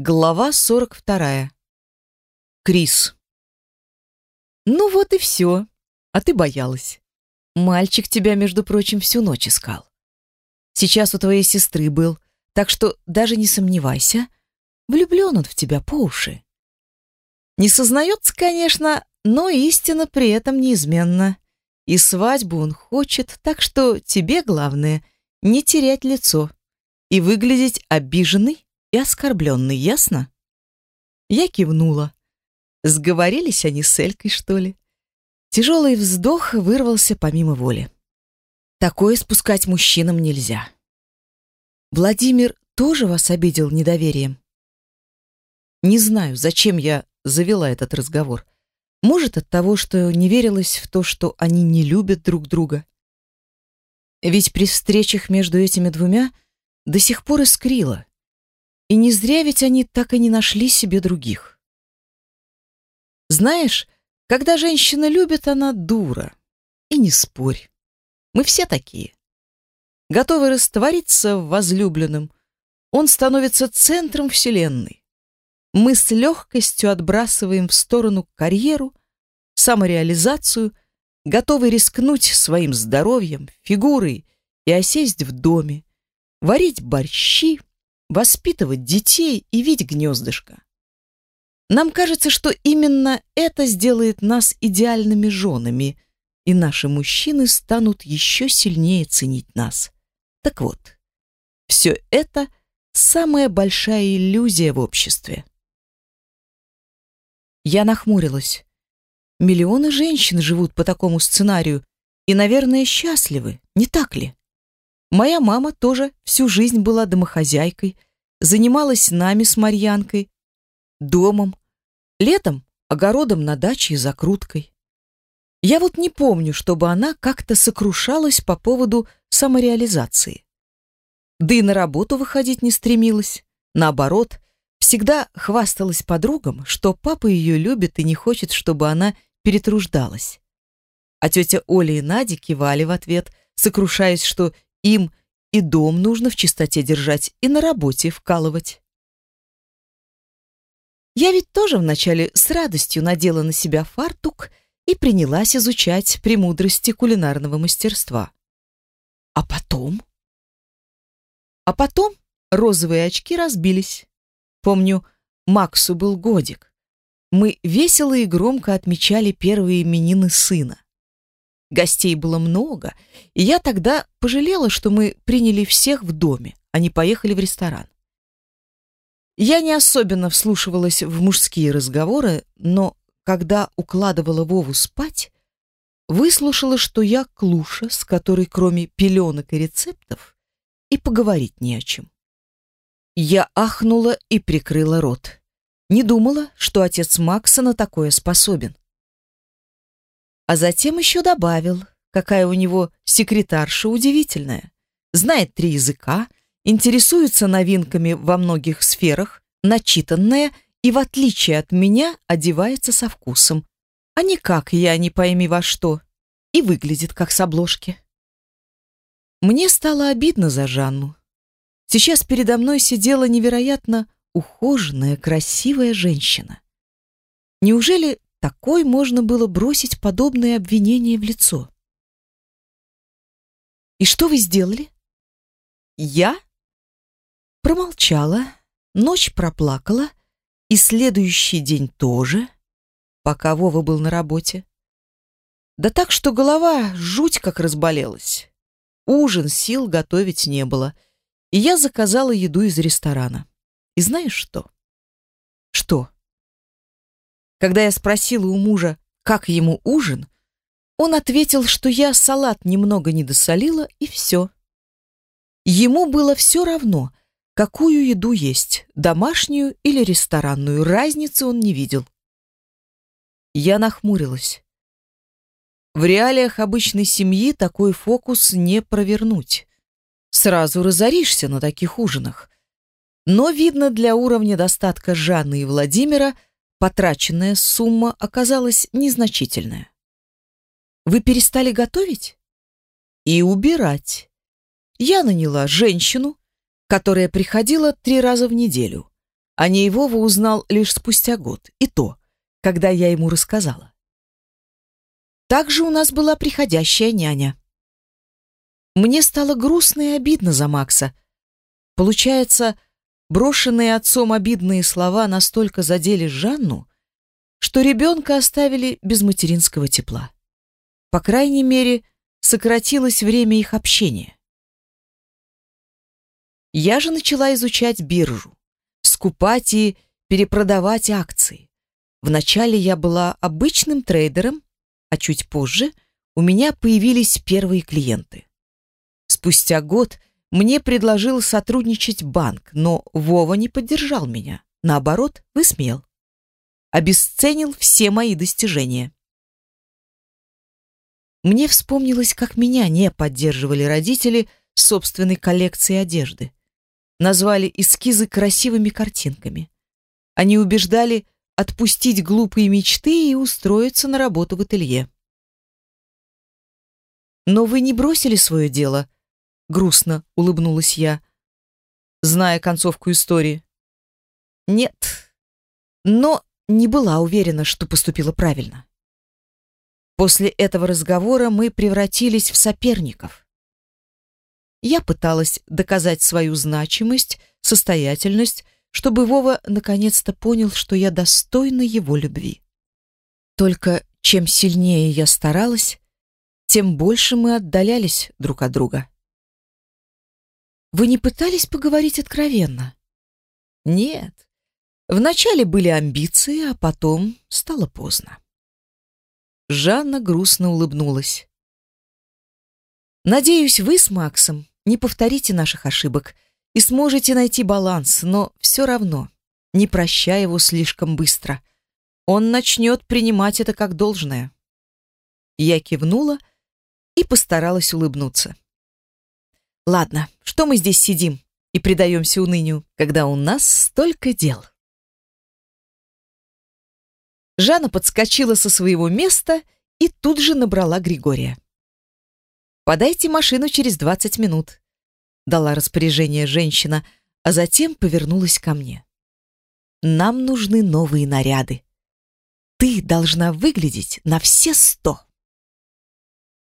Глава 42. Крис. Ну вот и все. А ты боялась. Мальчик тебя, между прочим, всю ночь искал. Сейчас у твоей сестры был, так что даже не сомневайся, влюблен он в тебя по уши. Не сознается, конечно, но истина при этом неизменна. И свадьбу он хочет, так что тебе главное не терять лицо и выглядеть обиженной и оскорбленный, ясно? Я кивнула. Сговорились они с Элькой, что ли? Тяжелый вздох вырвался помимо воли. Такое спускать мужчинам нельзя. Владимир тоже вас обидел недоверием? Не знаю, зачем я завела этот разговор. Может, от того, что не верилось в то, что они не любят друг друга. Ведь при встречах между этими двумя до сих пор искрило. И не зря ведь они так и не нашли себе других. Знаешь, когда женщина любит, она дура. И не спорь. Мы все такие. Готовы раствориться в возлюбленном. Он становится центром вселенной. Мы с легкостью отбрасываем в сторону карьеру, самореализацию, готовы рискнуть своим здоровьем, фигурой и осесть в доме, варить борщи, воспитывать детей и видеть гнездышко. Нам кажется, что именно это сделает нас идеальными женами, и наши мужчины станут еще сильнее ценить нас. Так вот, все это самая большая иллюзия в обществе. Я нахмурилась. Миллионы женщин живут по такому сценарию и, наверное, счастливы, не так ли? Моя мама тоже всю жизнь была домохозяйкой, занималась нами с Марьянкой, домом, летом огородом на даче и закруткой. Я вот не помню, чтобы она как-то сокрушалась по поводу самореализации. Да и на работу выходить не стремилась. Наоборот, всегда хвасталась подругам, что папа ее любит и не хочет, чтобы она перетруждалась. А тетя Оля и Надя кивали в ответ, сокрушаясь, что им и дом нужно в чистоте держать, и на работе вкалывать. Я ведь тоже вначале с радостью надела на себя фартук и принялась изучать премудрости кулинарного мастерства. А потом? А потом розовые очки разбились. Помню, Максу был годик. Мы весело и громко отмечали первые именины сына. Гостей было много, и я тогда пожалела, что мы приняли всех в доме, а не поехали в ресторан. Я не особенно вслушивалась в мужские разговоры, но когда укладывала Вову спать, выслушала, что я клуша, с которой кроме пеленок и рецептов и поговорить не о чем. Я ахнула и прикрыла рот. Не думала, что отец Макса на такое способен. А затем еще добавил, какая у него секретарша удивительная. Знает три языка, интересуется новинками во многих сферах, начитанная и, в отличие от меня, одевается со вкусом. А не как я, не пойми во что. И выглядит как с обложки. Мне стало обидно за Жанну. Сейчас передо мной сидела невероятно ухоженная, красивая женщина. Неужели такой можно было бросить подобные обвинения в лицо. «И что вы сделали?» «Я?» Промолчала, ночь проплакала, и следующий день тоже, пока Вова был на работе. Да так, что голова жуть как разболелась. Ужин сил готовить не было, и я заказала еду из ресторана. И знаешь что? Что? Когда я спросила у мужа, как ему ужин, он ответил, что я салат немного не досолила, и все. Ему было все равно, какую еду есть, домашнюю или ресторанную, разницы он не видел. Я нахмурилась. В реалиях обычной семьи такой фокус не провернуть. Сразу разоришься на таких ужинах. Но, видно, для уровня достатка Жанны и Владимира – Потраченная сумма оказалась незначительная. Вы перестали готовить? И убирать. Я наняла женщину, которая приходила три раза в неделю. О ней Вова узнал лишь спустя год, и то, когда я ему рассказала. Также у нас была приходящая няня. Мне стало грустно и обидно за Макса. Получается, брошенные отцом обидные слова настолько задели Жанну, что ребенка оставили без материнского тепла. По крайней мере, сократилось время их общения. Я же начала изучать биржу, скупать и перепродавать акции. Вначале я была обычным трейдером, а чуть позже у меня появились первые клиенты. Спустя год мне предложил сотрудничать банк, но Вова не поддержал меня. Наоборот, высмеял. Обесценил все мои достижения. Мне вспомнилось, как меня не поддерживали родители собственной коллекцией одежды. Назвали эскизы красивыми картинками. Они убеждали отпустить глупые мечты и устроиться на работу в ателье. Но вы не бросили свое дело, грустно улыбнулась я, зная концовку истории. Нет, но не была уверена, что поступила правильно. После этого разговора мы превратились в соперников. Я пыталась доказать свою значимость, состоятельность, чтобы Вова наконец-то понял, что я достойна его любви. Только чем сильнее я старалась, тем больше мы отдалялись друг от друга. Вы не пытались поговорить откровенно? Нет. Вначале были амбиции, а потом стало поздно. Жанна грустно улыбнулась. Надеюсь, вы с Максом не повторите наших ошибок и сможете найти баланс, но все равно не прощай его слишком быстро. Он начнет принимать это как должное. Я кивнула и постаралась улыбнуться. Ладно, что мы здесь сидим и предаемся унынию, когда у нас столько дел? Жанна подскочила со своего места и тут же набрала Григория. «Подайте машину через двадцать минут», — дала распоряжение женщина, а затем повернулась ко мне. «Нам нужны новые наряды. Ты должна выглядеть на все сто».